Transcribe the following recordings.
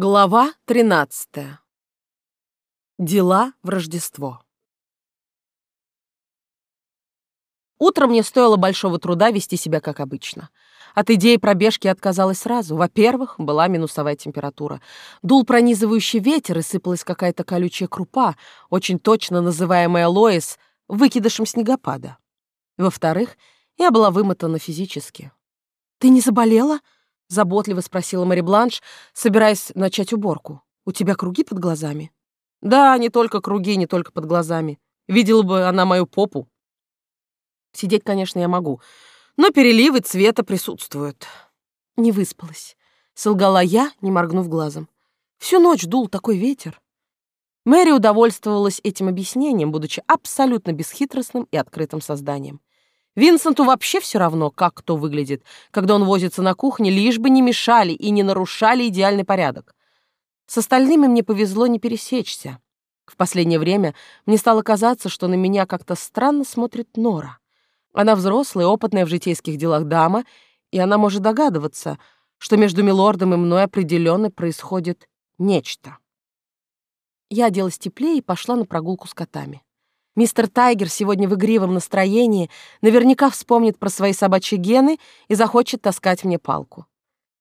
Глава 13. Дела в Рождество. Утром мне стоило большого труда вести себя как обычно. От идеи пробежки отказалась сразу. Во-первых, была минусовая температура. Дул пронизывающий ветер и сыпалась какая-то колючая крупа, очень точно называемая Лоис, выкидышем снегопада. Во-вторых, я была вымотана физически. «Ты не заболела?» — заботливо спросила Мари Бланш, собираясь начать уборку. «У тебя круги под глазами?» «Да, не только круги, не только под глазами. Видела бы она мою попу». Сидеть, конечно, я могу, но переливы цвета присутствуют. Не выспалась. Солгала я, не моргнув глазом. Всю ночь дул такой ветер. Мэри удовольствовалась этим объяснением, будучи абсолютно бесхитростным и открытым созданием. Винсенту вообще все равно, как кто выглядит, когда он возится на кухне, лишь бы не мешали и не нарушали идеальный порядок. С остальными мне повезло не пересечься. В последнее время мне стало казаться, что на меня как-то странно смотрит Нора. Она взрослая, опытная в житейских делах дама, и она может догадываться, что между милордом и мной определенно происходит нечто. Я оделась теплее и пошла на прогулку с котами. Мистер Тайгер сегодня в игривом настроении наверняка вспомнит про свои собачьи гены и захочет таскать мне палку.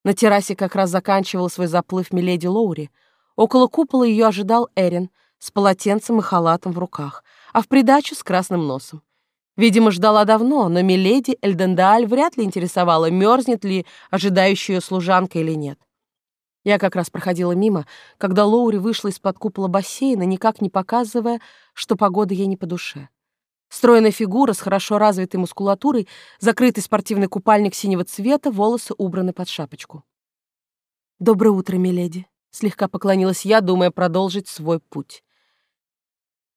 На террасе как раз заканчивал свой заплыв миледи Лоури. Около купола ее ожидал Эрин с полотенцем и халатом в руках, а в придачу с красным носом. Видимо, ждала давно, но миледи Эльдендааль вряд ли интересовала, мерзнет ли ожидающая ее служанка или нет. Я как раз проходила мимо, когда Лоури вышла из-под купола бассейна, никак не показывая, что погода ей не по душе. Стройная фигура с хорошо развитой мускулатурой, закрытый спортивный купальник синего цвета, волосы убраны под шапочку. «Доброе утро, миледи», — слегка поклонилась я, думая продолжить свой путь.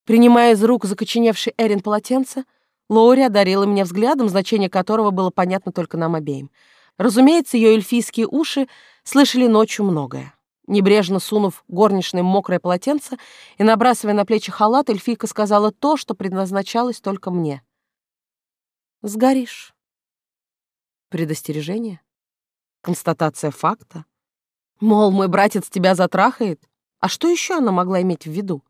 Принимая из рук закоченевший Эрин полотенце, Лоури одарила меня взглядом, значение которого было понятно только нам обеим. Разумеется, ее эльфийские уши слышали ночью многое. Небрежно сунув горничное мокрое полотенце и набрасывая на плечи халат, эльфийка сказала то, что предназначалось только мне. «Сгоришь». Предостережение? Констатация факта? Мол, мой братец тебя затрахает? А что еще она могла иметь в виду?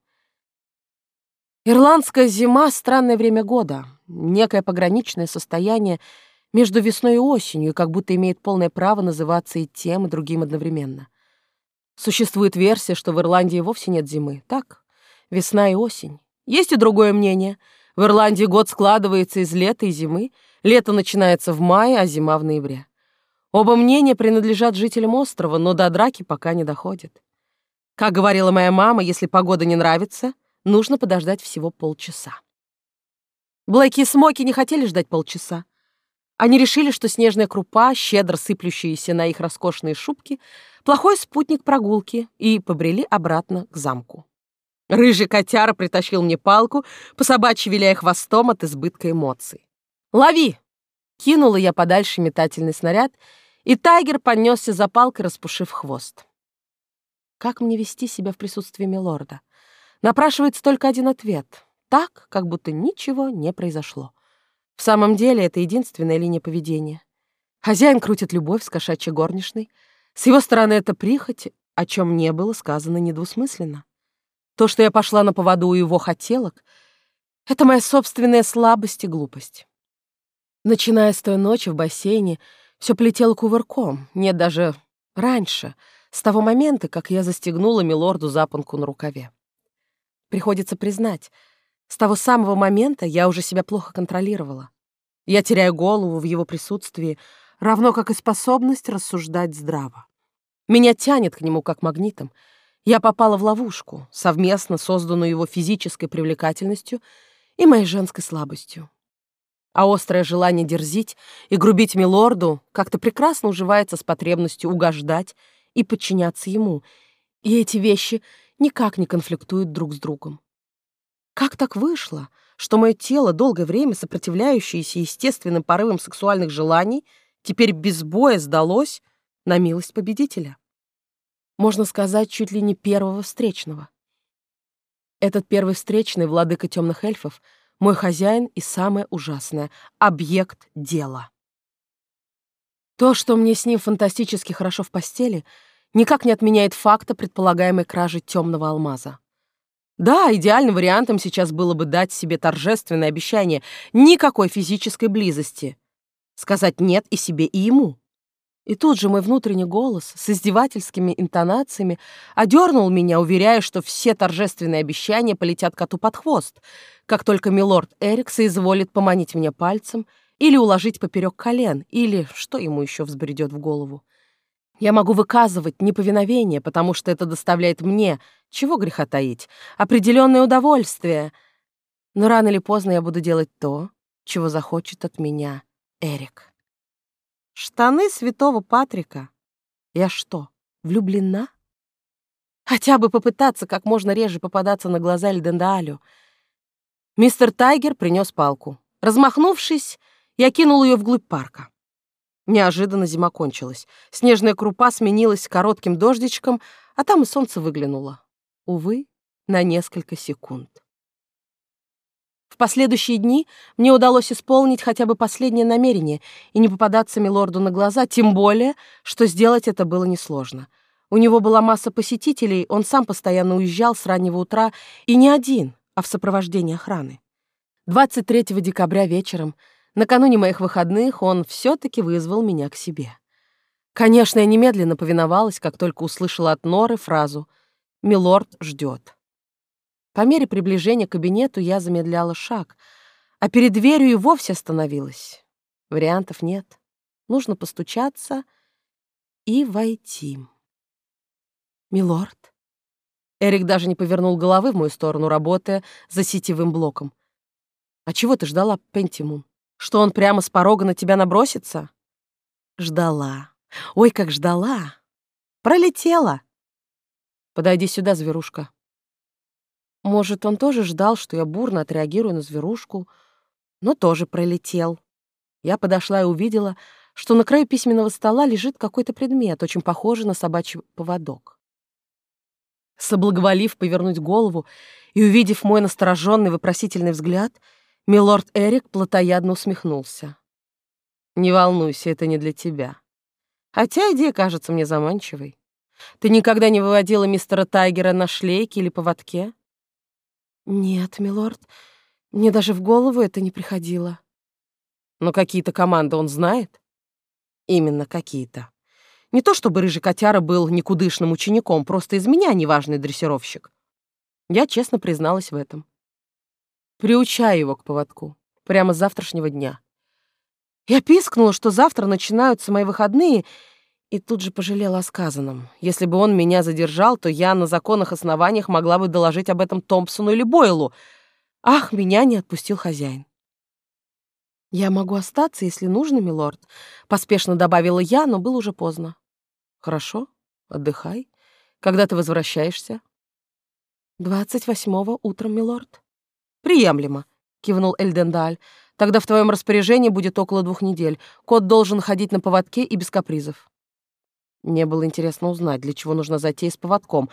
Ирландская зима — странное время года, некое пограничное состояние — между весной и осенью, как будто имеет полное право называться и тем, и другим одновременно. Существует версия, что в Ирландии вовсе нет зимы. Так, весна и осень. Есть и другое мнение. В Ирландии год складывается из лета и зимы. Лето начинается в мае, а зима в ноябре. Оба мнения принадлежат жителям острова, но до драки пока не доходит. Как говорила моя мама, если погода не нравится, нужно подождать всего полчаса. Блэки и Смоки не хотели ждать полчаса. Они решили, что снежная крупа, щедро сыплющаяся на их роскошные шубки, плохой спутник прогулки, и побрели обратно к замку. Рыжий котяра притащил мне палку, по собачьи виляя хвостом от избытка эмоций. «Лови!» — кинула я подальше метательный снаряд, и тайгер понесся за палкой, распушив хвост. Как мне вести себя в присутствии милорда? Напрашивается только один ответ. Так, как будто ничего не произошло. В самом деле, это единственная линия поведения. Хозяин крутит любовь с кошачьей горничной. С его стороны это прихоть, о чем не было сказано недвусмысленно. То, что я пошла на поводу у его хотелок, это моя собственная слабость и глупость. Начиная с той ночи в бассейне, все плетело кувырком, нет, даже раньше, с того момента, как я застегнула милорду запонку на рукаве. Приходится признать, с того самого момента я уже себя плохо контролировала. Я теряю голову в его присутствии, равно как и способность рассуждать здраво. Меня тянет к нему как магнитом. Я попала в ловушку, совместно созданную его физической привлекательностью и моей женской слабостью. А острое желание дерзить и грубить милорду как-то прекрасно уживается с потребностью угождать и подчиняться ему, и эти вещи никак не конфликтуют друг с другом. Как так вышло, что мое тело, долгое время сопротивляющееся естественным порывам сексуальных желаний, теперь без боя сдалось на милость победителя? Можно сказать, чуть ли не первого встречного. Этот первый встречный владыка темных эльфов — мой хозяин и самое ужасное — объект дела. То, что мне с ним фантастически хорошо в постели, никак не отменяет факта предполагаемой кражи темного алмаза. Да, идеальным вариантом сейчас было бы дать себе торжественное обещание никакой физической близости. Сказать «нет» и себе, и ему. И тут же мой внутренний голос с издевательскими интонациями одернул меня, уверяя, что все торжественные обещания полетят коту под хвост, как только милорд Эрик соизволит поманить меня пальцем или уложить поперек колен, или что ему еще взбредет в голову. Я могу выказывать неповиновение, потому что это доставляет мне, чего греха таить, определенное удовольствие. Но рано или поздно я буду делать то, чего захочет от меня Эрик. Штаны святого Патрика. Я что, влюблена? Хотя бы попытаться как можно реже попадаться на глаза Эльдендаалю. Мистер Тайгер принес палку. Размахнувшись, я кинул ее вглубь парка. Неожиданно зима кончилась. Снежная крупа сменилась коротким дождичком, а там и солнце выглянуло. Увы, на несколько секунд. В последующие дни мне удалось исполнить хотя бы последнее намерение и не попадаться милорду на глаза, тем более, что сделать это было несложно. У него была масса посетителей, он сам постоянно уезжал с раннего утра, и не один, а в сопровождении охраны. 23 декабря вечером Накануне моих выходных он все-таки вызвал меня к себе. Конечно, я немедленно повиновалась, как только услышала от Норы фразу «Милорд ждет». По мере приближения к кабинету я замедляла шаг, а перед дверью и вовсе остановилась. Вариантов нет. Нужно постучаться и войти. «Милорд?» Эрик даже не повернул головы в мою сторону, работая за сетевым блоком. «А чего ты ждала, Пентимун?» Что он прямо с порога на тебя набросится? Ждала. Ой, как ждала. Пролетела. Подойди сюда, зверушка. Может, он тоже ждал, что я бурно отреагирую на зверушку, но тоже пролетел. Я подошла и увидела, что на краю письменного стола лежит какой-то предмет, очень похожий на собачий поводок. Соблаговолив повернуть голову и увидев мой настороженный вопросительный взгляд, Милорд Эрик плотоядно усмехнулся. «Не волнуйся, это не для тебя. Хотя идея кажется мне заманчивой. Ты никогда не выводила мистера Тайгера на шлейке или поводке?» «Нет, милорд, мне даже в голову это не приходило». «Но какие-то команды он знает?» «Именно какие-то. Не то чтобы рыжий котяра был никудышным учеником, просто из меня неважный дрессировщик. Я честно призналась в этом. Приучай его к поводку. Прямо с завтрашнего дня. Я пискнула, что завтра начинаются мои выходные, и тут же пожалела о сказанном. Если бы он меня задержал, то я на законных основаниях могла бы доложить об этом Томпсону или Бойлу. Ах, меня не отпустил хозяин. «Я могу остаться, если нужно, милорд», — поспешно добавила я, но было уже поздно. «Хорошо, отдыхай. Когда ты возвращаешься?» «Двадцать восьмого утром, милорд». «Приемлемо», — кивнул Эльдендаль. «Тогда в твоем распоряжении будет около двух недель. Кот должен ходить на поводке и без капризов». Мне было интересно узнать, для чего нужна затея с поводком,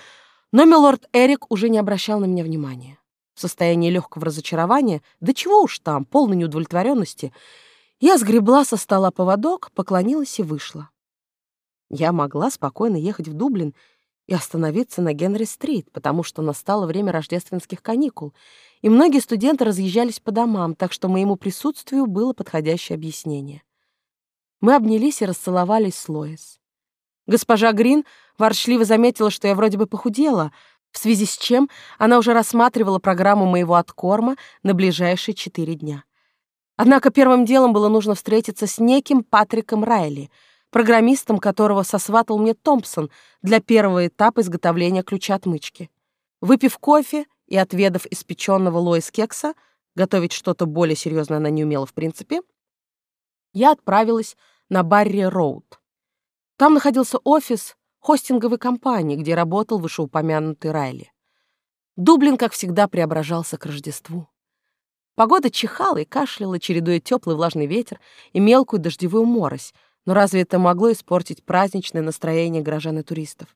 но милорд Эрик уже не обращал на меня внимания. В состоянии легкого разочарования, да чего уж там, полной неудовлетворенности, я сгребла со стола поводок, поклонилась и вышла. Я могла спокойно ехать в Дублин и остановиться на Генри-стрит, потому что настало время рождественских каникул, и многие студенты разъезжались по домам, так что моему присутствию было подходящее объяснение. Мы обнялись и расцеловались с Лоис. Госпожа Грин ворчливо заметила, что я вроде бы похудела, в связи с чем она уже рассматривала программу моего откорма на ближайшие четыре дня. Однако первым делом было нужно встретиться с неким Патриком Райли — программистом которого сосватал мне Томпсон для первого этапа изготовления ключа-отмычки. Выпив кофе и отведав испеченного Лоис кекса, готовить что-то более серьезное она не умела в принципе, я отправилась на Барри-Роуд. Там находился офис хостинговой компании, где работал вышеупомянутый Райли. Дублин, как всегда, преображался к Рождеству. Погода чихала и кашляла, чередуя теплый влажный ветер и мелкую дождевую морось, но разве это могло испортить праздничное настроение горожан и туристов?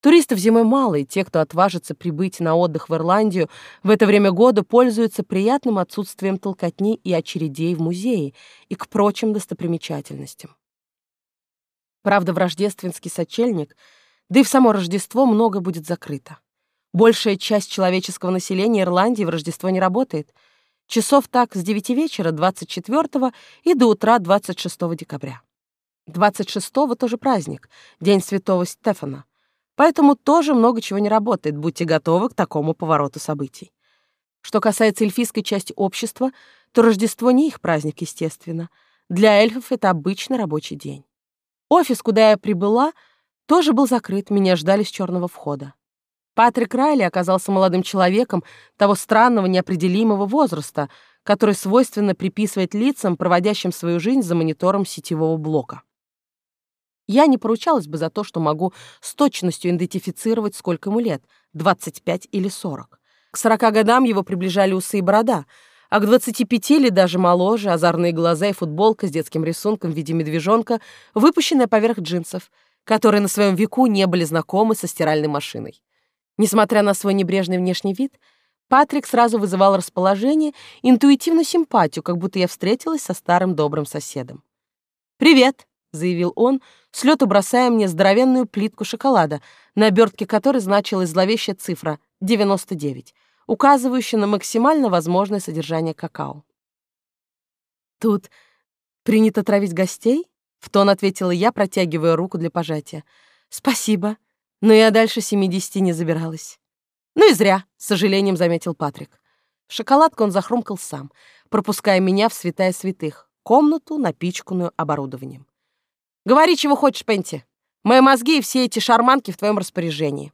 Туристов зимой мало, и те, кто отважится прибыть на отдых в Ирландию, в это время года пользуются приятным отсутствием толкотни и очередей в музее и к прочим достопримечательностям. Правда, в рождественский сочельник Да и в само Рождество много будет закрыто. Большая часть человеческого населения Ирландии в Рождество не работает. Часов так с 9 вечера 24 и до утра 26 декабря. 26-го тоже праздник, День Святого Стефана. Поэтому тоже много чего не работает, будьте готовы к такому повороту событий. Что касается эльфийской части общества, то Рождество не их праздник, естественно. Для эльфов это обычный рабочий день. Офис, куда я прибыла, тоже был закрыт, меня ждали с черного входа. Патрик Райли оказался молодым человеком того странного неопределимого возраста, который свойственно приписывать лицам, проводящим свою жизнь за монитором сетевого блока. Я не поручалась бы за то, что могу с точностью идентифицировать, сколько ему лет — 25 или 40. К 40 годам его приближали усы и борода, а к 25 или даже моложе озорные глаза и футболка с детским рисунком в виде медвежонка, выпущенная поверх джинсов, которые на своем веку не были знакомы со стиральной машиной. Несмотря на свой небрежный внешний вид, Патрик сразу вызывал расположение, интуитивную симпатию, как будто я встретилась со старым добрым соседом. «Привет!» — заявил он, с лету бросая мне здоровенную плитку шоколада, на обертке которой значилась зловещая цифра 99, указывающая на максимально возможное содержание какао. «Тут принято травить гостей?» — в тон ответила я, протягивая руку для пожатия. «Спасибо, но я дальше 70 не забиралась». «Ну и зря», — с сожалением заметил Патрик. Шоколадку он захрумкал сам, пропуская меня в святая святых, комнату, напичканную оборудованием. Говори, чего хочешь, Пенти. Мои мозги и все эти шарманки в твоем распоряжении.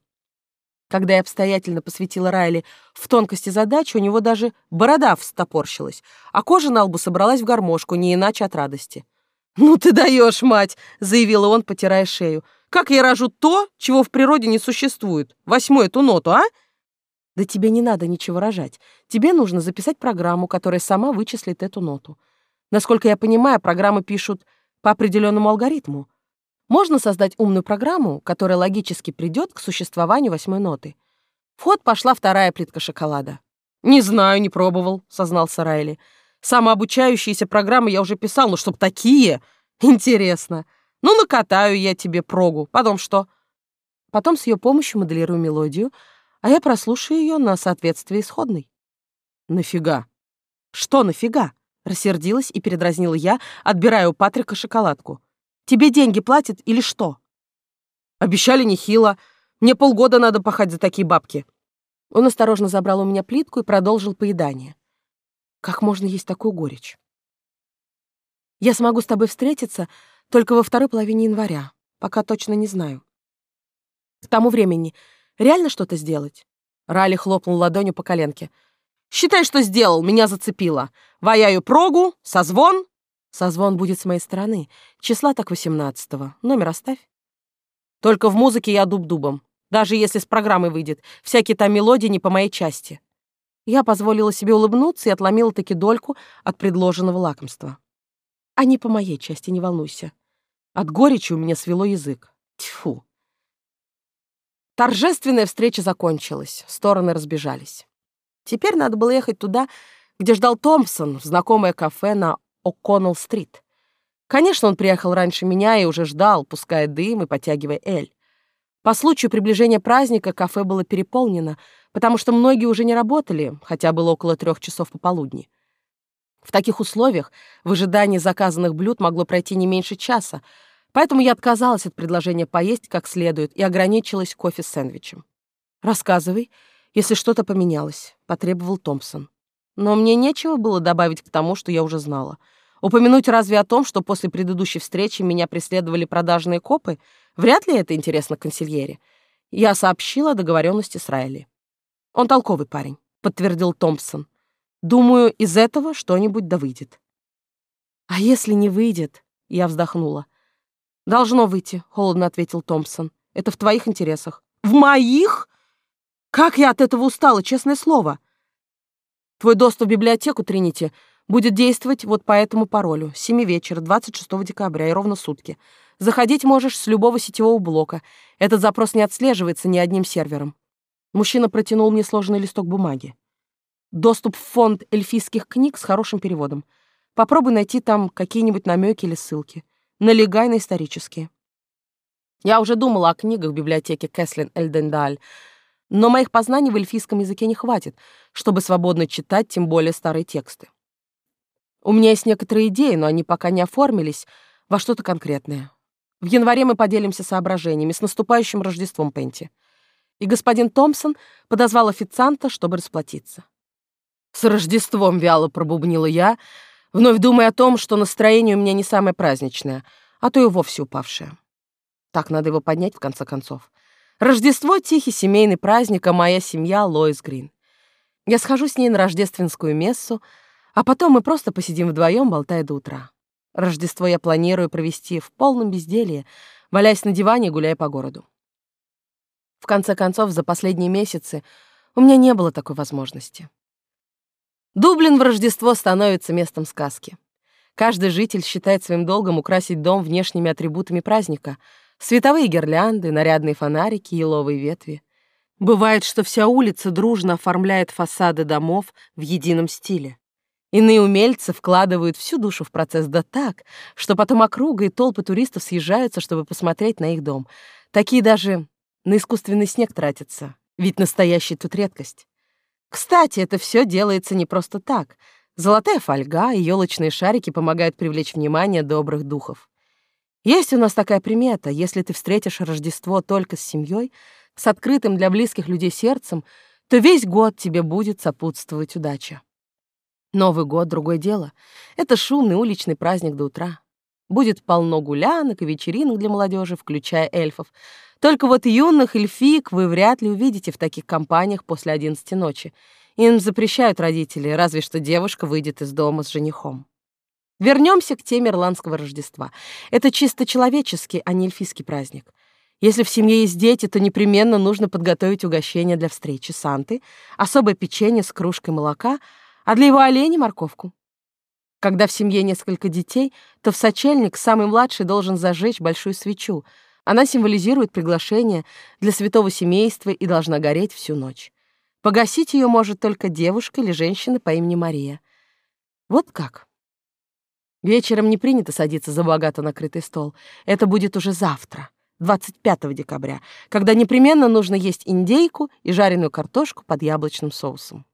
Когда я обстоятельно посвятила Райли в тонкости задачи, у него даже борода встопорщилась, а кожа на лбу собралась в гармошку, не иначе от радости. «Ну ты даешь, мать!» — заявила он, потирая шею. «Как я рожу то, чего в природе не существует? Восьмую эту ноту, а?» «Да тебе не надо ничего рожать. Тебе нужно записать программу, которая сама вычислит эту ноту. Насколько я понимаю, программы пишут по определенному алгоритму. Можно создать умную программу, которая логически придет к существованию восьмой ноты. В ход пошла вторая плитка шоколада. «Не знаю, не пробовал», — сознался Райли. «Самообучающиеся программы я уже писал, но чтоб такие? Интересно. Ну, накатаю я тебе прогу. Потом что?» Потом с ее помощью моделирую мелодию, а я прослушаю ее на соответствие исходной. «Нафига?» «Что нафига?» Рассердилась и передразнила я, отбирая у Патрика шоколадку. «Тебе деньги платят или что?» «Обещали нехило. Мне полгода надо пахать за такие бабки». Он осторожно забрал у меня плитку и продолжил поедание. «Как можно есть такую горечь?» «Я смогу с тобой встретиться только во второй половине января, пока точно не знаю. К тому времени реально что-то сделать?» Ралли хлопнул ладонью по коленке — Считай, что сделал, меня зацепило. Ваяю прогу, созвон. Созвон будет с моей стороны. Числа так восемнадцатого. Номер оставь. Только в музыке я дуб-дубом. Даже если с программы выйдет. Всякие там мелодии не по моей части. Я позволила себе улыбнуться и отломила таки дольку от предложенного лакомства. А не по моей части, не волнуйся. От горечи у меня свело язык. Тьфу. Торжественная встреча закончилась. Стороны разбежались. Теперь надо было ехать туда, где ждал Томпсон, в знакомое кафе на О'Коннелл-стрит. Конечно, он приехал раньше меня и уже ждал, пуская дым и потягивая эль. По случаю приближения праздника кафе было переполнено, потому что многие уже не работали, хотя было около трех часов пополудни. В таких условиях в ожидании заказанных блюд могло пройти не меньше часа, поэтому я отказалась от предложения поесть как следует и ограничилась кофе с сэндвичем. «Рассказывай», если что-то поменялось», — потребовал Томпсон. Но мне нечего было добавить к тому, что я уже знала. Упомянуть разве о том, что после предыдущей встречи меня преследовали продажные копы? Вряд ли это интересно консильере. Я сообщила о договоренности с Райли. «Он толковый парень», — подтвердил Томпсон. «Думаю, из этого что-нибудь да выйдет». «А если не выйдет?» — я вздохнула. «Должно выйти», — холодно ответил Томпсон. «Это в твоих интересах». «В моих?» Как я от этого устала, честное слово. Твой доступ в библиотеку, Тринити, будет действовать вот по этому паролю. С 7 вечера, 26 декабря и ровно сутки. Заходить можешь с любого сетевого блока. Этот запрос не отслеживается ни одним сервером. Мужчина протянул мне сложенный листок бумаги. Доступ в фонд эльфийских книг с хорошим переводом. Попробуй найти там какие-нибудь намеки или ссылки. Налегай на исторические. Я уже думала о книгах в библиотеке Кэслин Эльдендаль, но моих познаний в эльфийском языке не хватит, чтобы свободно читать тем более старые тексты. У меня есть некоторые идеи, но они пока не оформились во что-то конкретное. В январе мы поделимся соображениями с наступающим Рождеством Пенти. И господин Томпсон подозвал официанта, чтобы расплатиться. «С Рождеством!» — вяло пробубнила я, вновь думая о том, что настроение у меня не самое праздничное, а то и вовсе упавшее. Так надо его поднять, в конце концов. Рождество — тихий семейный праздник, а моя семья — Лоис Грин. Я схожу с ней на рождественскую мессу, а потом мы просто посидим вдвоем, болтая до утра. Рождество я планирую провести в полном безделье, валяясь на диване, гуляя по городу. В конце концов, за последние месяцы у меня не было такой возможности. Дублин в Рождество становится местом сказки. Каждый житель считает своим долгом украсить дом внешними атрибутами праздника — световые гирлянды, нарядные фонарики, еловые ветви. Бывает, что вся улица дружно оформляет фасады домов в едином стиле. Иные умельцы вкладывают всю душу в процесс да так, что потом округа и толпы туристов съезжаются, чтобы посмотреть на их дом. Такие даже на искусственный снег тратятся, ведь настоящий тут редкость. Кстати, это все делается не просто так. Золотая фольга и елочные шарики помогают привлечь внимание добрых духов. Есть у нас такая примета, если ты встретишь Рождество только с семьей, с открытым для близких людей сердцем, то весь год тебе будет сопутствовать удача. Новый год — другое дело. Это шумный уличный праздник до утра. Будет полно гулянок и вечеринок для молодежи, включая эльфов. Только вот юных эльфик вы вряд ли увидите в таких компаниях после одиннадцати ночи. Им запрещают родители, разве что девушка выйдет из дома с женихом. Вернемся к теме ирландского Рождества. Это чисто человеческий, а не эльфийский праздник. Если в семье есть дети, то непременно нужно подготовить угощение для встречи Санты, особое печенье с кружкой молока — а для его оленей — морковку. Когда в семье несколько детей, то в сочельник самый младший должен зажечь большую свечу. Она символизирует приглашение для святого семейства и должна гореть всю ночь. Погасить ее может только девушка или женщина по имени Мария. Вот как. Вечером не принято садиться за богато накрытый стол. Это будет уже завтра, 25 декабря, когда непременно нужно есть индейку и жареную картошку под яблочным соусом.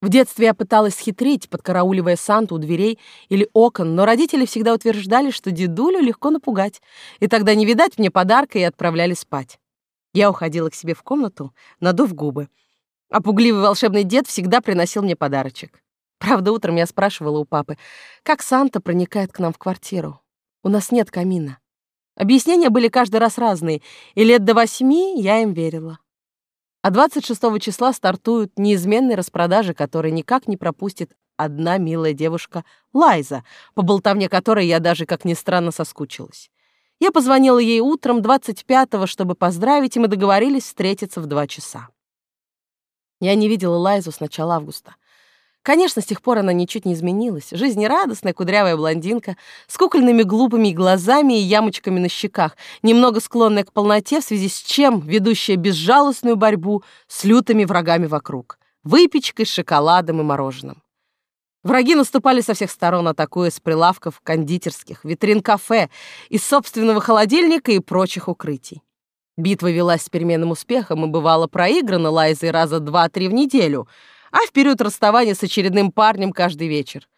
В детстве я пыталась хитрить, подкарауливая Санту у дверей или окон, но родители всегда утверждали, что дедулю легко напугать, и тогда не видать мне подарка и отправляли спать. Я уходила к себе в комнату, надув губы. А пугливый волшебный дед всегда приносил мне подарочек. Правда, утром я спрашивала у папы, как Санта проникает к нам в квартиру. У нас нет камина. Объяснения были каждый раз разные, и лет до восьми я им верила. А 26 числа стартуют неизменные распродажи, которые никак не пропустит одна милая девушка Лайза, по болтовне которой я даже, как ни странно, соскучилась. Я позвонила ей утром 25-го, чтобы поздравить, и мы договорились встретиться в два часа. Я не видела Лайзу с начала августа. Конечно, с тех пор она ничуть не изменилась. Жизнерадостная кудрявая блондинка с кукольными глупыми глазами и ямочками на щеках, немного склонная к полноте, в связи с чем ведущая безжалостную борьбу с лютыми врагами вокруг. Выпечкой, шоколадом и мороженым. Враги наступали со всех сторон, атакуя с прилавков кондитерских, витрин кафе, из собственного холодильника и прочих укрытий. Битва велась с переменным успехом и бывала проиграна Лайзой раза два-три в неделю — а в период расставания с очередным парнем каждый вечер.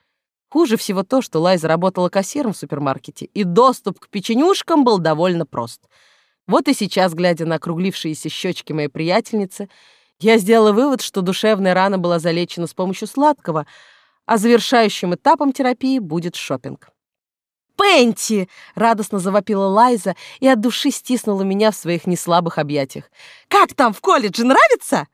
Хуже всего то, что Лайза работала кассиром в супермаркете, и доступ к печенюшкам был довольно прост. Вот и сейчас, глядя на округлившиеся щечки моей приятельницы, я сделала вывод, что душевная рана была залечена с помощью сладкого, а завершающим этапом терапии будет шопинг. «Пенти!» — радостно завопила Лайза и от души стиснула меня в своих неслабых объятиях. «Как там в колледже, нравится?»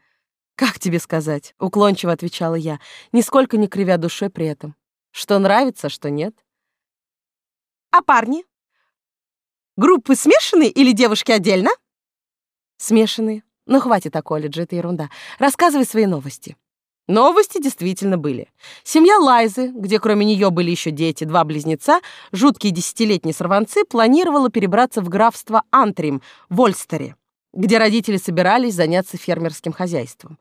«Как тебе сказать?» — уклончиво отвечала я, нисколько не кривя душой при этом. «Что нравится, что нет». «А парни? Группы смешанные или девушки отдельно?» «Смешанные. Ну, хватит о колледже, это ерунда. Рассказывай свои новости». Новости действительно были. Семья Лайзы, где кроме нее были еще дети, два близнеца, жуткие десятилетние сорванцы, планировала перебраться в графство Антрим в Ольстере, где родители собирались заняться фермерским хозяйством.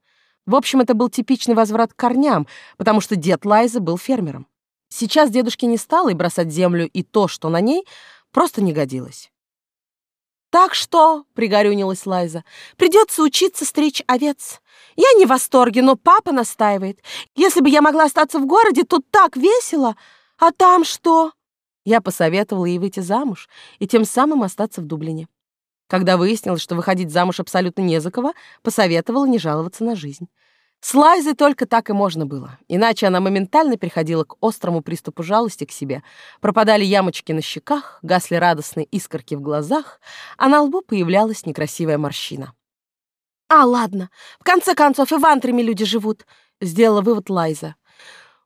В общем, это был типичный возврат к корням, потому что дед Лайза был фермером. Сейчас дедушке не стало и бросать землю и то, что на ней, просто не годилось. «Так что», — пригорюнилась Лайза, — «придется учиться стричь овец. Я не в восторге, но папа настаивает. Если бы я могла остаться в городе, тут так весело. А там что?» Я посоветовала ей выйти замуж и тем самым остаться в Дублине. Когда выяснилось, что выходить замуж абсолютно не за кого, посоветовала не жаловаться на жизнь. С Лайзой только так и можно было, иначе она моментально переходила к острому приступу жалости к себе. Пропадали ямочки на щеках, гасли радостные искорки в глазах, а на лбу появлялась некрасивая морщина. «А, ладно, в конце концов и в Антреме люди живут», — сделала вывод Лайза.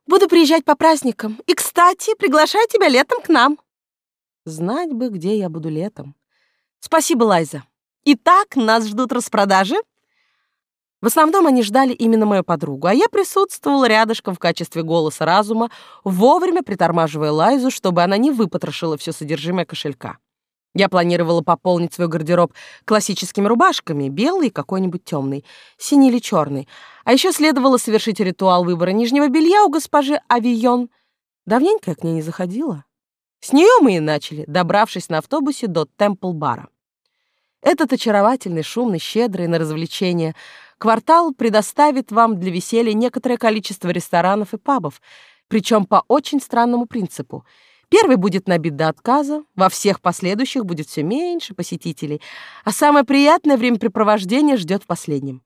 «Буду приезжать по праздникам. И, кстати, приглашаю тебя летом к нам». Знать бы, где я буду летом. Спасибо, Лайза. Итак, нас ждут распродажи. В основном они ждали именно мою подругу, а я присутствовала рядышком в качестве голоса разума, вовремя притормаживая Лайзу, чтобы она не выпотрошила все содержимое кошелька. Я планировала пополнить свой гардероб классическими рубашками, белый и какой-нибудь темный, синий или черный. А еще следовало совершить ритуал выбора нижнего белья у госпожи Авион. Давненько я к ней не заходила. С нее мы и начали, добравшись на автобусе до Темпл-бара. Этот очаровательный, шумный, щедрый на развлечения квартал предоставит вам для веселья некоторое количество ресторанов и пабов, причем по очень странному принципу. Первый будет набит до отказа, во всех последующих будет все меньше посетителей, а самое приятное времяпрепровождение ждет в последнем.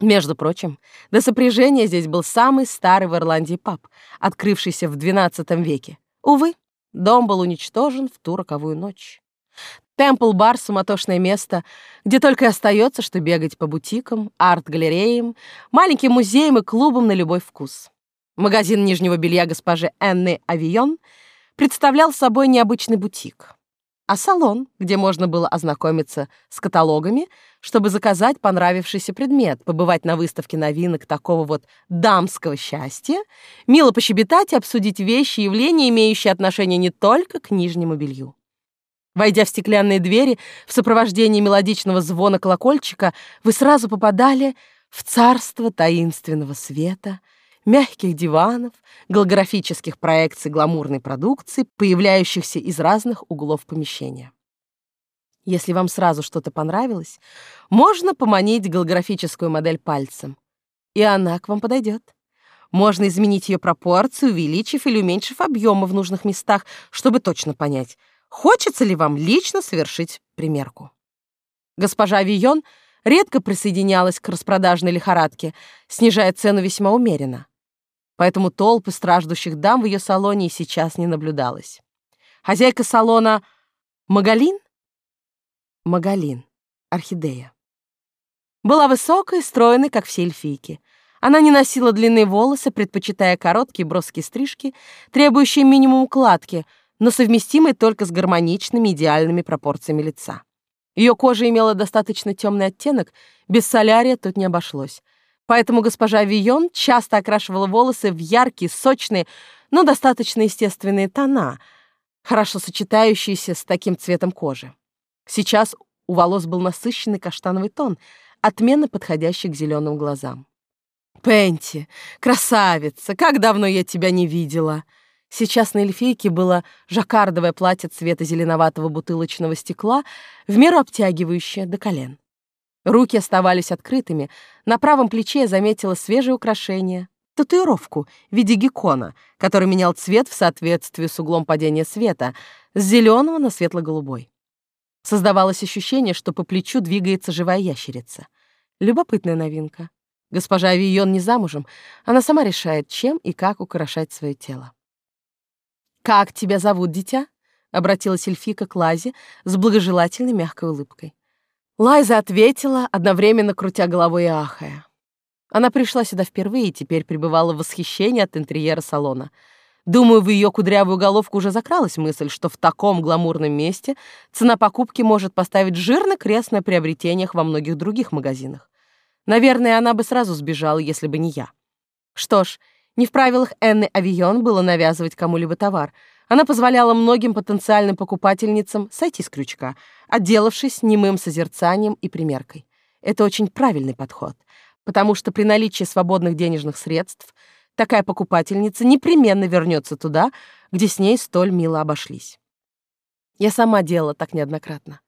Между прочим, до сопряжения здесь был самый старый в Ирландии паб, открывшийся в XII веке. Увы, Дом был уничтожен в ту роковую ночь. Темпл-бар — суматошное место, где только и остается, что бегать по бутикам, арт-галереям, маленьким музеям и клубам на любой вкус. Магазин нижнего белья госпожи Энны Авион представлял собой необычный бутик а салон, где можно было ознакомиться с каталогами, чтобы заказать понравившийся предмет, побывать на выставке новинок такого вот дамского счастья, мило пощебетать и обсудить вещи и явления, имеющие отношение не только к нижнему белью. Войдя в стеклянные двери в сопровождении мелодичного звона колокольчика, вы сразу попадали в царство таинственного света — мягких диванов, голографических проекций гламурной продукции, появляющихся из разных углов помещения. Если вам сразу что-то понравилось, можно поманить голографическую модель пальцем, и она к вам подойдет. Можно изменить ее пропорцию, увеличив или уменьшив объемы в нужных местах, чтобы точно понять, хочется ли вам лично совершить примерку. Госпожа Вион редко присоединялась к распродажной лихорадке, снижая цену весьма умеренно поэтому толпы страждущих дам в ее салоне и сейчас не наблюдалось. Хозяйка салона Магалин? Магалин, орхидея. Была высокой, стройной, как все эльфийки. Она не носила длинные волосы, предпочитая короткие броские стрижки, требующие минимум укладки, но совместимые только с гармоничными идеальными пропорциями лица. Ее кожа имела достаточно темный оттенок, без солярия тут не обошлось. Поэтому госпожа Вион часто окрашивала волосы в яркие, сочные, но достаточно естественные тона, хорошо сочетающиеся с таким цветом кожи. Сейчас у волос был насыщенный каштановый тон, отменно подходящий к зеленым глазам. «Пенти, красавица, как давно я тебя не видела!» Сейчас на эльфийке было жаккардовое платье цвета зеленоватого бутылочного стекла, в меру обтягивающее до колен. Руки оставались открытыми. На правом плече я заметила свежее украшение — татуировку в виде геккона, который менял цвет в соответствии с углом падения света, с зеленого на светло-голубой. Создавалось ощущение, что по плечу двигается живая ящерица. Любопытная новинка. Госпожа Авион не замужем, она сама решает, чем и как украшать свое тело. «Как тебя зовут, дитя?» — обратилась эльфика к Лазе с благожелательной мягкой улыбкой. Лайза ответила, одновременно крутя головой и ахая. Она пришла сюда впервые и теперь пребывала в восхищении от интерьера салона. Думаю, в ее кудрявую головку уже закралась мысль, что в таком гламурном месте цена покупки может поставить жирный крест на приобретениях во многих других магазинах. Наверное, она бы сразу сбежала, если бы не я. Что ж, не в правилах Энны Авион было навязывать кому-либо товар — она позволяла многим потенциальным покупательницам сойти с крючка, отделавшись немым созерцанием и примеркой. Это очень правильный подход, потому что при наличии свободных денежных средств такая покупательница непременно вернется туда, где с ней столь мило обошлись. Я сама делала так неоднократно.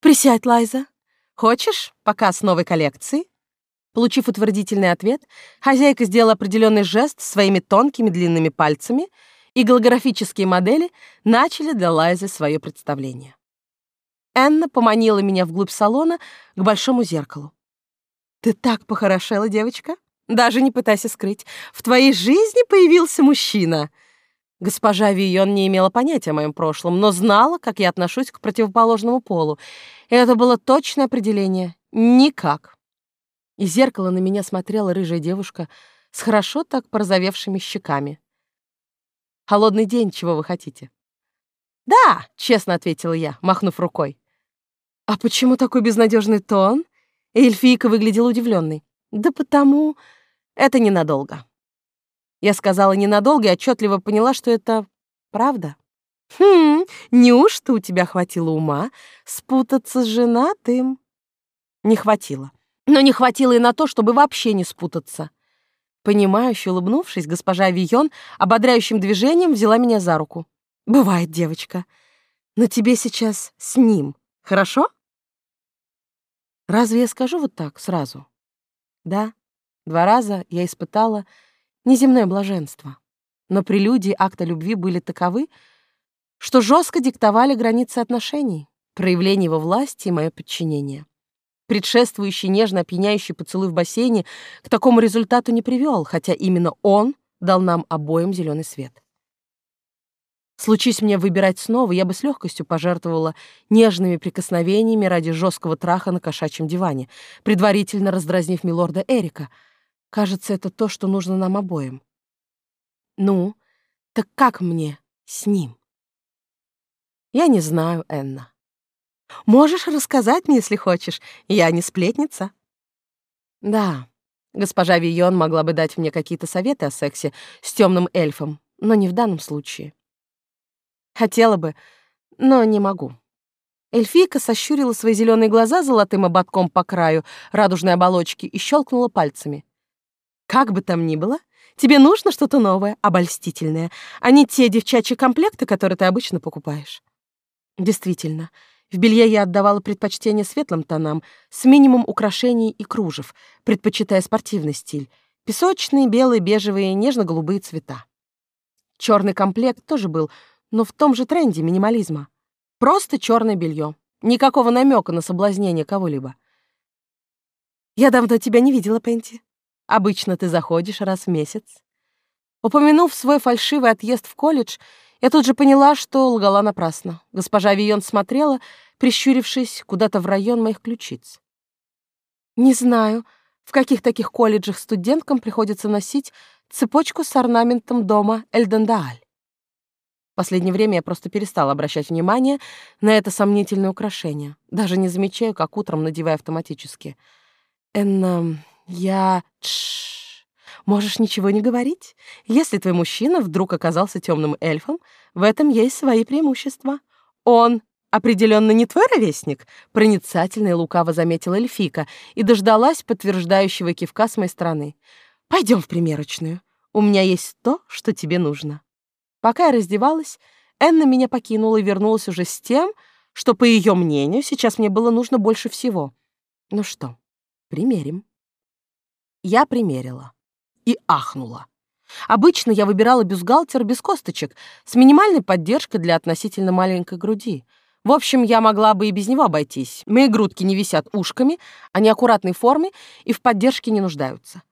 «Присядь, Лайза. Хочешь показ новой коллекции?» Получив утвердительный ответ, хозяйка сделала определенный жест своими тонкими длинными пальцами, и голографические модели начали для Лайзы свое представление. Энна поманила меня вглубь салона к большому зеркалу. «Ты так похорошела, девочка! Даже не пытайся скрыть. В твоей жизни появился мужчина!» Госпожа Вион не имела понятия о моем прошлом, но знала, как я отношусь к противоположному полу. И это было точное определение. Никак. Из зеркала на меня смотрела рыжая девушка с хорошо так порозовевшими щеками. «Холодный день, чего вы хотите?» «Да», — честно ответила я, махнув рукой. «А почему такой безнадежный тон?» Эльфийка выглядела удивленной. «Да потому... это ненадолго». Я сказала ненадолго и отчетливо поняла, что это правда. «Хм, неужто у тебя хватило ума спутаться с женатым?» «Не хватило но не хватило и на то, чтобы вообще не спутаться. Понимающе улыбнувшись, госпожа Вион ободряющим движением взяла меня за руку. «Бывает, девочка, но тебе сейчас с ним, хорошо?» Разве я скажу вот так сразу? Да, два раза я испытала неземное блаженство, но прелюдии акта любви были таковы, что жестко диктовали границы отношений, проявление его власти и мое подчинение предшествующий нежно опьяняющий поцелуй в бассейне, к такому результату не привел, хотя именно он дал нам обоим зеленый свет. Случись мне выбирать снова, я бы с легкостью пожертвовала нежными прикосновениями ради жесткого траха на кошачьем диване, предварительно раздразнив милорда Эрика. Кажется, это то, что нужно нам обоим. Ну, так как мне с ним? Я не знаю, Энна. Можешь рассказать мне, если хочешь. Я не сплетница. Да, госпожа Вион могла бы дать мне какие-то советы о сексе с темным эльфом, но не в данном случае. Хотела бы, но не могу. Эльфийка сощурила свои зеленые глаза золотым ободком по краю радужной оболочки и щелкнула пальцами. Как бы там ни было, тебе нужно что-то новое, обольстительное, а не те девчачьи комплекты, которые ты обычно покупаешь. Действительно, в белье я отдавала предпочтение светлым тонам, с минимум украшений и кружев, предпочитая спортивный стиль. Песочные, белые, бежевые, нежно-голубые цвета. Черный комплект тоже был, но в том же тренде минимализма. Просто черное белье. Никакого намека на соблазнение кого-либо. «Я давно тебя не видела, Пенти. Обычно ты заходишь раз в месяц». Упомянув свой фальшивый отъезд в колледж, я тут же поняла, что лгала напрасно. Госпожа Вион смотрела, прищурившись куда-то в район моих ключиц. Не знаю, в каких таких колледжах студенткам приходится носить цепочку с орнаментом дома Эльдендааль. В последнее время я просто перестала обращать внимание на это сомнительное украшение. Даже не замечаю, как утром надеваю автоматически. Энна, я... Тш Можешь ничего не говорить. Если твой мужчина вдруг оказался темным эльфом, в этом есть свои преимущества. Он определенно не твой ровесник, проницательно и лукаво заметила эльфика и дождалась подтверждающего кивка с моей стороны. Пойдем в примерочную. У меня есть то, что тебе нужно. Пока я раздевалась, Энна меня покинула и вернулась уже с тем, что, по ее мнению, сейчас мне было нужно больше всего. Ну что, примерим. Я примерила и ахнула. Обычно я выбирала бюстгальтер без косточек, с минимальной поддержкой для относительно маленькой груди. В общем, я могла бы и без него обойтись. Мои грудки не висят ушками, они аккуратной форме и в поддержке не нуждаются.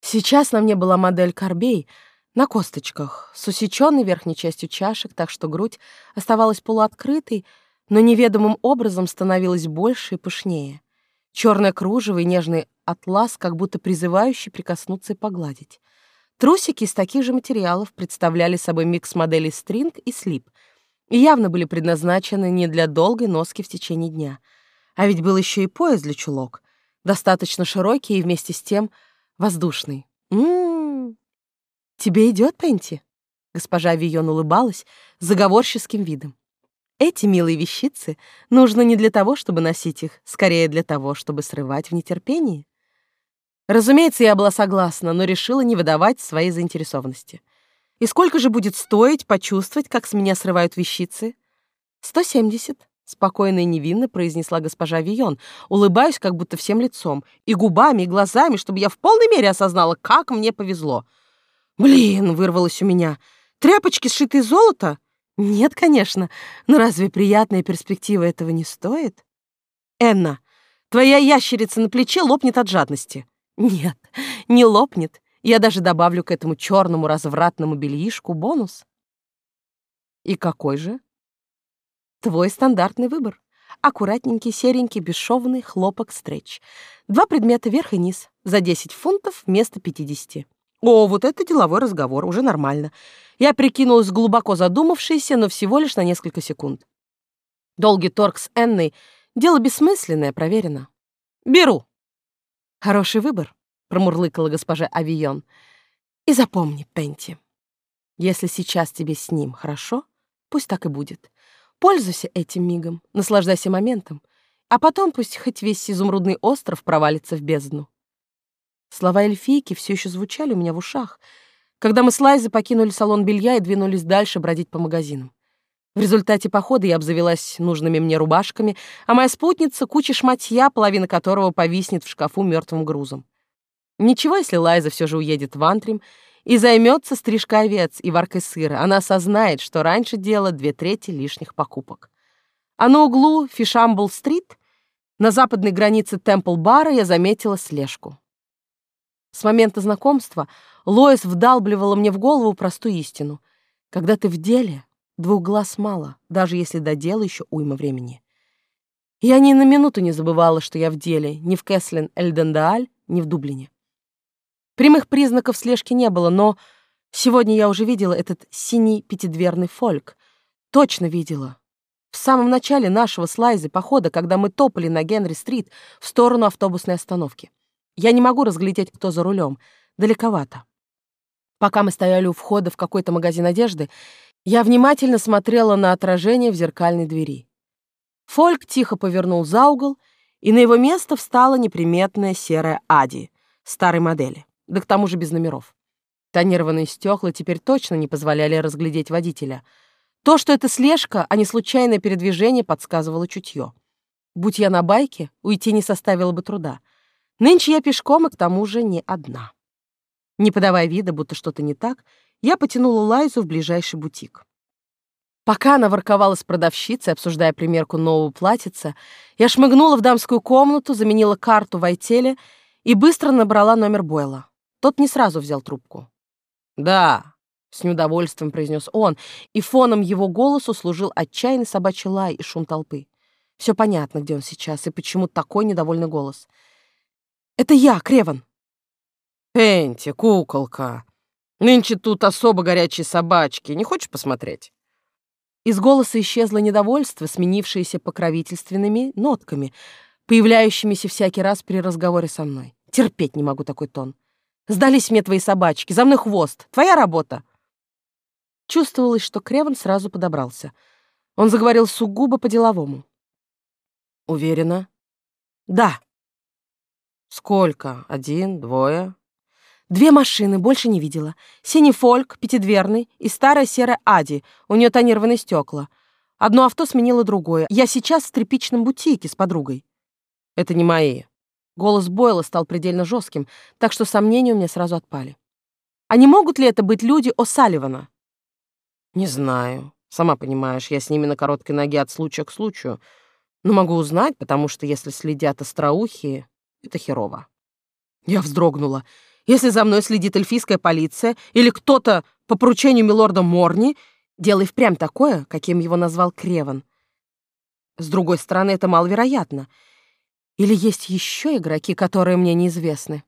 Сейчас на мне была модель Корбей на косточках, с усеченной верхней частью чашек, так что грудь оставалась полуоткрытой, но неведомым образом становилась больше и пышнее. Черное кружево и нежный атлас, как будто призывающий прикоснуться и погладить. Трусики из таких же материалов представляли собой микс моделей стринг и слип и явно были предназначены не для долгой носки в течение дня. А ведь был еще и пояс для чулок, достаточно широкий и вместе с тем воздушный. «М-м-м! Тебе идет, Пенти?» Госпожа Вион улыбалась заговорческим видом. Эти милые вещицы нужно не для того, чтобы носить их, скорее для того, чтобы срывать в нетерпении. Разумеется, я была согласна, но решила не выдавать своей заинтересованности. И сколько же будет стоить почувствовать, как с меня срывают вещицы? Сто семьдесят. Спокойно и невинно произнесла госпожа Вион, улыбаясь как будто всем лицом, и губами, и глазами, чтобы я в полной мере осознала, как мне повезло. «Блин!» — вырвалось у меня. «Тряпочки, сшитые из золота?» «Нет, конечно. Но разве приятная перспектива этого не стоит?» «Энна, твоя ящерица на плече лопнет от жадности». «Нет, не лопнет. Я даже добавлю к этому черному развратному бельишку бонус». «И какой же?» «Твой стандартный выбор. Аккуратненький, серенький, бесшовный хлопок стретч. Два предмета вверх и низ. За 10 фунтов вместо 50. О, вот это деловой разговор, уже нормально. Я прикинулась глубоко задумавшейся, но всего лишь на несколько секунд. Долгий торг с Энной — дело бессмысленное, проверено. Беру. Хороший выбор, промурлыкала госпожа Авион. И запомни, Пенти, если сейчас тебе с ним хорошо, пусть так и будет. Пользуйся этим мигом, наслаждайся моментом, а потом пусть хоть весь изумрудный остров провалится в бездну. Слова эльфийки все еще звучали у меня в ушах, когда мы с Лайзой покинули салон белья и двинулись дальше бродить по магазинам. В результате похода я обзавелась нужными мне рубашками, а моя спутница — куча шматья, половина которого повиснет в шкафу мертвым грузом. Ничего, если Лайза все же уедет в Антрим и займется стрижкой овец и варкой сыра. Она осознает, что раньше делала две трети лишних покупок. А на углу Фишамбл-стрит, на западной границе Темпл-бара, я заметила слежку. С момента знакомства Лоис вдалбливала мне в голову простую истину. Когда ты в деле, двух глаз мало, даже если до дела еще уйма времени. Я ни на минуту не забывала, что я в деле, ни в Кэслин Эльдендааль, ни в Дублине. Прямых признаков слежки не было, но сегодня я уже видела этот синий пятидверный фольк. Точно видела. В самом начале нашего слайза похода, когда мы топали на Генри-стрит в сторону автобусной остановки. Я не могу разглядеть, кто за рулем. Далековато. Пока мы стояли у входа в какой-то магазин одежды, я внимательно смотрела на отражение в зеркальной двери. Фольк тихо повернул за угол, и на его место встала неприметная серая Ади, старой модели, да к тому же без номеров. Тонированные стекла теперь точно не позволяли разглядеть водителя. То, что это слежка, а не случайное передвижение, подсказывало чутье. Будь я на байке, уйти не составило бы труда — Нынче я пешком, и к тому же не одна. Не подавая вида, будто что-то не так, я потянула Лайзу в ближайший бутик. Пока она ворковала с продавщицей, обсуждая примерку нового платьица, я шмыгнула в дамскую комнату, заменила карту в Айтеле и быстро набрала номер Бойла. Тот не сразу взял трубку. «Да», — с неудовольствием произнес он, и фоном его голосу служил отчаянный собачий лай и шум толпы. Все понятно, где он сейчас и почему такой недовольный голос — это я, Креван. Пенти, куколка. Нынче тут особо горячие собачки. Не хочешь посмотреть? Из голоса исчезло недовольство, сменившееся покровительственными нотками, появляющимися всякий раз при разговоре со мной. Терпеть не могу такой тон. Сдались мне твои собачки, за мной хвост. Твоя работа. Чувствовалось, что Креван сразу подобрался. Он заговорил сугубо по-деловому. Уверена? Да. Сколько? Один, двое? Две машины, больше не видела. Синий фольк, пятидверный, и старая серая Ади, у нее тонированные стекла. Одно авто сменило другое. Я сейчас в тряпичном бутике с подругой. Это не мои. Голос Бойла стал предельно жестким, так что сомнения у меня сразу отпали. А не могут ли это быть люди О'Салливана? Не знаю. Сама понимаешь, я с ними на короткой ноге от случая к случаю. Но могу узнать, потому что если следят остроухие, это херово. Я вздрогнула. Если за мной следит эльфийская полиция или кто-то по поручению милорда Морни, делай впрямь такое, каким его назвал Креван. С другой стороны, это маловероятно. Или есть еще игроки, которые мне неизвестны?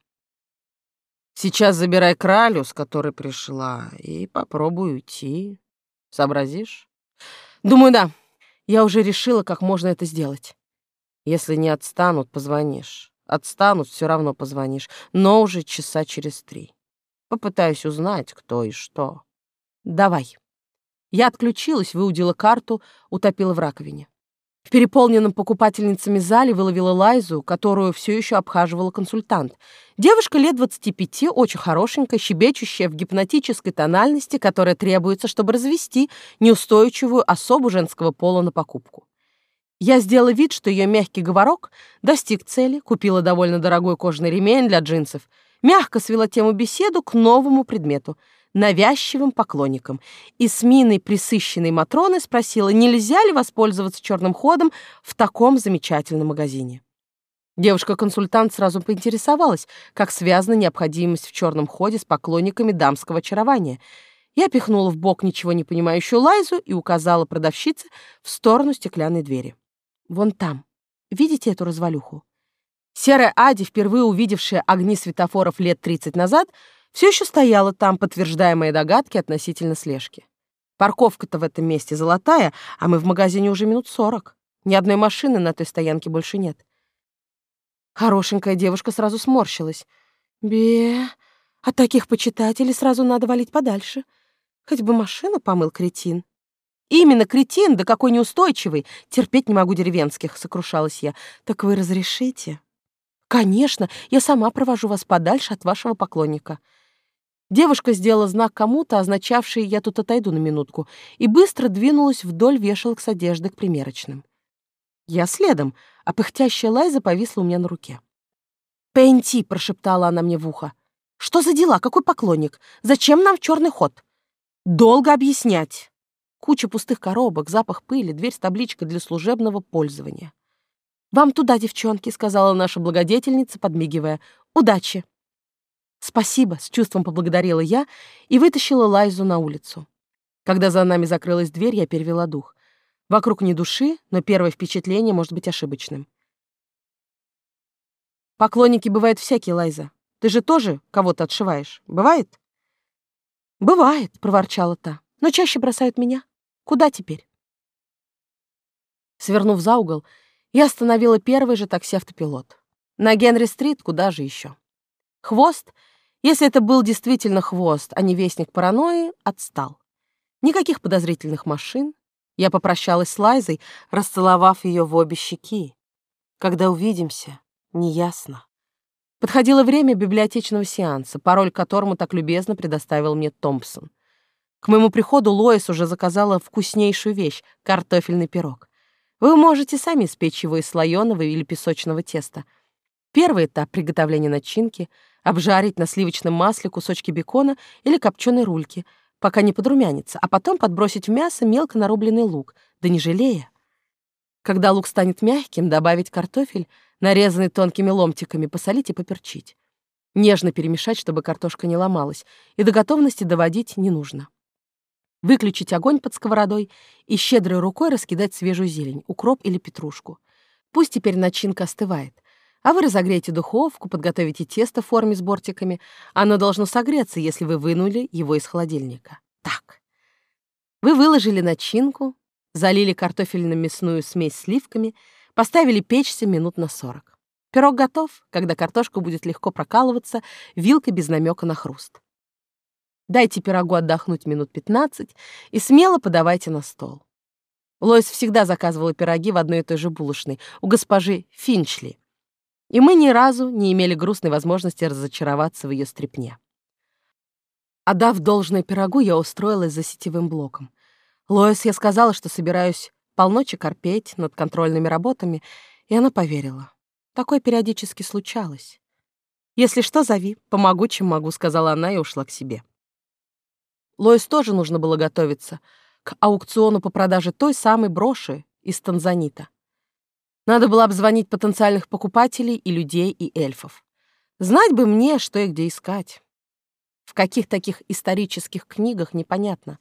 Сейчас забирай кралю, с которой пришла, и попробуй уйти. Сообразишь? Думаю, да. Я уже решила, как можно это сделать. Если не отстанут, позвонишь. Отстанут, все равно позвонишь, но уже часа через три. Попытаюсь узнать, кто и что. Давай. Я отключилась, выудила карту, утопила в раковине. В переполненном покупательницами зале выловила Лайзу, которую все еще обхаживала консультант. Девушка лет 25, очень хорошенькая, щебечущая в гипнотической тональности, которая требуется, чтобы развести неустойчивую особу женского пола на покупку. Я сделала вид, что ее мягкий говорок достиг цели, купила довольно дорогой кожаный ремень для джинсов, мягко свела тему беседу к новому предмету — навязчивым поклонникам, и с миной присыщенной Матроны спросила, нельзя ли воспользоваться черным ходом в таком замечательном магазине. Девушка-консультант сразу поинтересовалась, как связана необходимость в черном ходе с поклонниками дамского очарования — я пихнула в бок ничего не понимающую Лайзу и указала продавщице в сторону стеклянной двери. Вон там. Видите эту развалюху? Серая Ади, впервые увидевшая огни светофоров лет 30 назад, все еще стояла там, подтверждая мои догадки относительно слежки. Парковка-то в этом месте золотая, а мы в магазине уже минут сорок. Ни одной машины на той стоянке больше нет. Хорошенькая девушка сразу сморщилась. Бе, от таких почитателей сразу надо валить подальше. Хоть бы машину помыл кретин. Именно кретин, да какой неустойчивый. Терпеть не могу деревенских, сокрушалась я. Так вы разрешите? Конечно, я сама провожу вас подальше от вашего поклонника. Девушка сделала знак кому-то, означавший «я тут отойду на минутку», и быстро двинулась вдоль вешалок с одеждой к примерочным. Я следом, а пыхтящая Лайза повисла у меня на руке. «Пенти!» — прошептала она мне в ухо. «Что за дела? Какой поклонник? Зачем нам черный ход?» «Долго объяснять!» Куча пустых коробок, запах пыли, дверь с табличкой для служебного пользования. «Вам туда, девчонки», — сказала наша благодетельница, подмигивая. «Удачи!» «Спасибо», — с чувством поблагодарила я и вытащила Лайзу на улицу. Когда за нами закрылась дверь, я перевела дух. Вокруг ни души, но первое впечатление может быть ошибочным. Поклонники бывают всякие, Лайза. Ты же тоже кого-то отшиваешь. Бывает? Бывает, проворчала та. Но чаще бросают меня. Куда теперь? Свернув за угол, я остановила первый же такси-автопилот. На Генри-стрит куда же еще? Хвост, если это был действительно хвост, а не вестник паранойи, отстал. Никаких подозрительных машин. Я попрощалась с Лайзой, расцеловав ее в обе щеки. Когда увидимся, неясно. Подходило время библиотечного сеанса, пароль которому так любезно предоставил мне Томпсон. К моему приходу Лоис уже заказала вкуснейшую вещь — картофельный пирог. Вы можете сами испечь его из слоеного или песочного теста. Первый этап приготовления начинки — обжарить на сливочном масле кусочки бекона или копченой рульки, пока не подрумянится, а потом подбросить в мясо мелко нарубленный лук, да не жалея. Когда лук станет мягким, добавить картофель, нарезанный тонкими ломтиками, посолить и поперчить. Нежно перемешать, чтобы картошка не ломалась, и до готовности доводить не нужно. Выключить огонь под сковородой и щедрой рукой раскидать свежую зелень, укроп или петрушку. Пусть теперь начинка остывает. А вы разогреете духовку, подготовите тесто в форме с бортиками. Оно должно согреться, если вы вынули его из холодильника. Так. Вы выложили начинку, залили картофельно-мясную смесь сливками, поставили печься минут на сорок. Пирог готов, когда картошка будет легко прокалываться вилкой без намека на хруст. Дайте пирогу отдохнуть минут 15 и смело подавайте на стол. Лоис всегда заказывала пироги в одной и той же булочной, у госпожи Финчли. И мы ни разу не имели грустной возможности разочароваться в ее стрепне. Отдав должное пирогу, я устроилась за сетевым блоком. Лоис я сказала, что собираюсь полночи корпеть над контрольными работами, и она поверила. Такое периодически случалось. «Если что, зови, помогу, чем могу», — сказала она и ушла к себе. Лоис тоже нужно было готовиться к аукциону по продаже той самой броши из танзанита. Надо было обзвонить потенциальных покупателей и людей, и эльфов. Знать бы мне, что и где искать. В каких таких исторических книгах непонятно.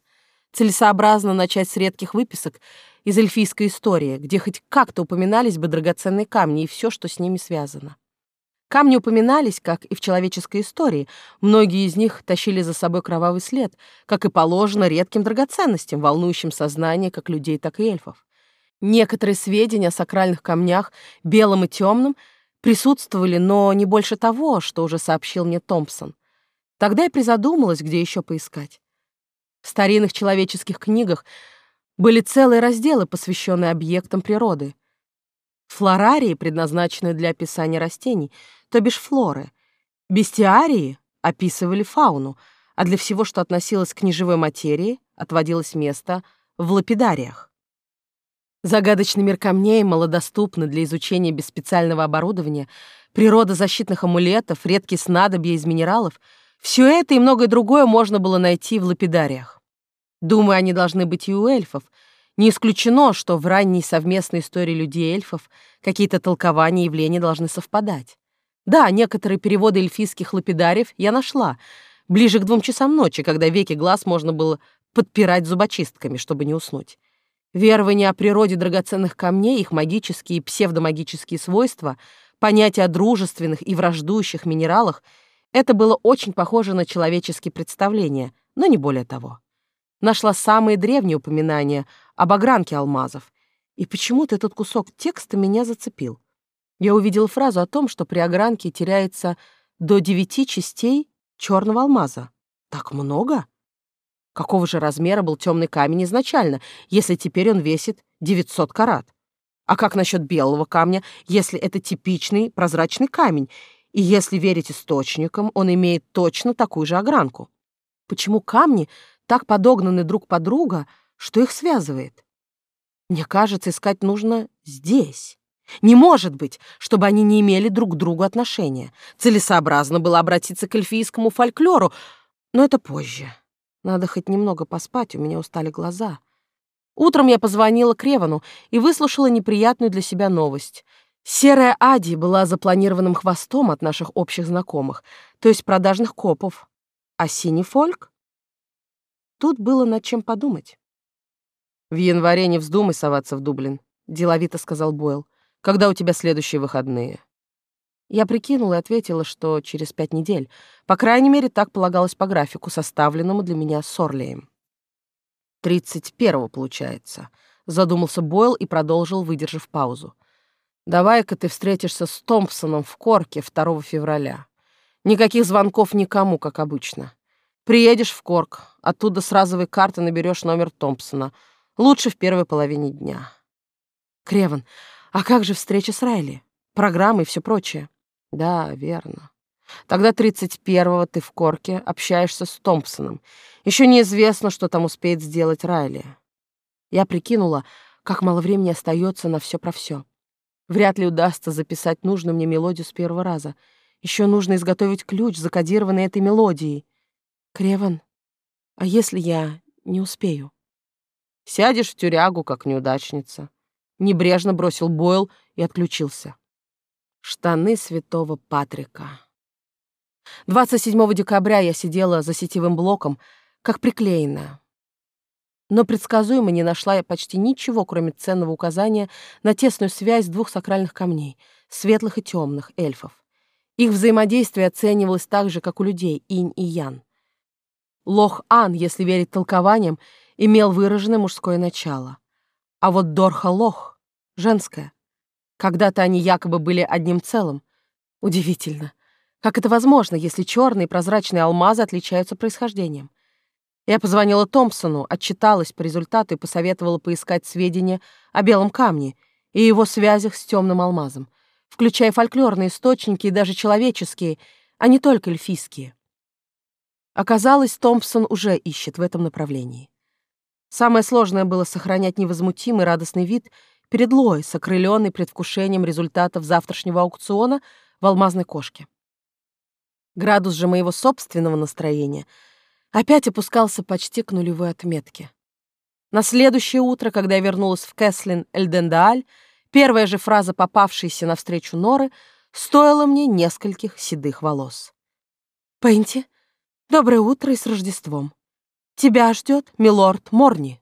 Целесообразно начать с редких выписок из эльфийской истории, где хоть как-то упоминались бы драгоценные камни и все, что с ними связано. Камни упоминались, как и в человеческой истории. Многие из них тащили за собой кровавый след, как и положено редким драгоценностям, волнующим сознание как людей, так и эльфов. Некоторые сведения о сакральных камнях, белом и темном, присутствовали, но не больше того, что уже сообщил мне Томпсон. Тогда я призадумалась, где еще поискать. В старинных человеческих книгах были целые разделы, посвященные объектам природы — Флорарии, предназначенные для описания растений, то бишь флоры. Бестиарии описывали фауну, а для всего, что относилось к неживой материи, отводилось место в лапидариях. Загадочный мир камней малодоступный для изучения без специального оборудования, природа защитных амулетов, редкие снадобья из минералов — все это и многое другое можно было найти в лапидариях. Думаю, они должны быть и у эльфов. Не исключено, что в ранней совместной истории людей и эльфов какие-то толкования и явления должны совпадать. Да, некоторые переводы эльфийских лапидариев я нашла, ближе к двум часам ночи, когда веки глаз можно было подпирать зубочистками, чтобы не уснуть. Верования о природе драгоценных камней, их магические и псевдомагические свойства, понятия о дружественных и враждующих минералах — это было очень похоже на человеческие представления, но не более того. Нашла самые древние упоминания об огранке алмазов, и почему-то этот кусок текста меня зацепил. Я увидела фразу о том, что при огранке теряется до девяти частей черного алмаза. Так много? Какого же размера был темный камень изначально, если теперь он весит 900 карат? А как насчет белого камня, если это типичный прозрачный камень, и если верить источникам, он имеет точно такую же огранку? Почему камни так подогнаны друг под друга, что их связывает? Мне кажется, искать нужно здесь. Не может быть, чтобы они не имели друг к другу отношения. Целесообразно было обратиться к эльфийскому фольклору, но это позже. Надо хоть немного поспать, у меня устали глаза. Утром я позвонила Кревану и выслушала неприятную для себя новость. Серая Ади была запланированным хвостом от наших общих знакомых, то есть продажных копов. А синий фольк? Тут было над чем подумать. «В январе не вздумай соваться в Дублин», — деловито сказал Бойл. «Когда у тебя следующие выходные?» Я прикинула и ответила, что через пять недель. По крайней мере, так полагалось по графику, составленному для меня Сорлеем. «Тридцать первого, получается», — задумался Бойл и продолжил, выдержав паузу. «Давай-ка ты встретишься с Томпсоном в Корке 2 февраля. Никаких звонков никому, как обычно. Приедешь в Корк, оттуда с разовой карты наберешь номер Томпсона. Лучше в первой половине дня». «Креван, а как же встреча с Райли? Программы и все прочее?» Да, верно. Тогда 31-го ты в Корке общаешься с Томпсоном. Еще неизвестно, что там успеет сделать Райли. Я прикинула, как мало времени остается на все про все. Вряд ли удастся записать нужную мне мелодию с первого раза. Еще нужно изготовить ключ, закодированный этой мелодией. Креван, а если я не успею? Сядешь в тюрягу, как неудачница. Небрежно бросил Бойл и отключился. Штаны святого Патрика. 27 декабря я сидела за сетевым блоком, как приклеенная. Но предсказуемо не нашла я почти ничего, кроме ценного указания на тесную связь двух сакральных камней, светлых и темных, эльфов. Их взаимодействие оценивалось так же, как у людей, инь и ян. Лох-Ан, если верить толкованиям, имел выраженное мужское начало. А вот Дорха-Лох — женское. Когда-то они якобы были одним целым. Удивительно. Как это возможно, если черные и прозрачные алмазы отличаются происхождением? Я позвонила Томпсону, отчиталась по результату и посоветовала поискать сведения о белом камне и его связях с темным алмазом, включая фольклорные источники и даже человеческие, а не только эльфийские. Оказалось, Томпсон уже ищет в этом направлении. Самое сложное было сохранять невозмутимый радостный вид перед Лоис, окрыленный предвкушением результатов завтрашнего аукциона в алмазной кошке. Градус же моего собственного настроения опять опускался почти к нулевой отметке. На следующее утро, когда я вернулась в Кэслин Эльдендааль, первая же фраза, попавшаяся навстречу Норы, стоила мне нескольких седых волос. «Пенти, доброе утро и с Рождеством. Тебя ждет милорд Морни».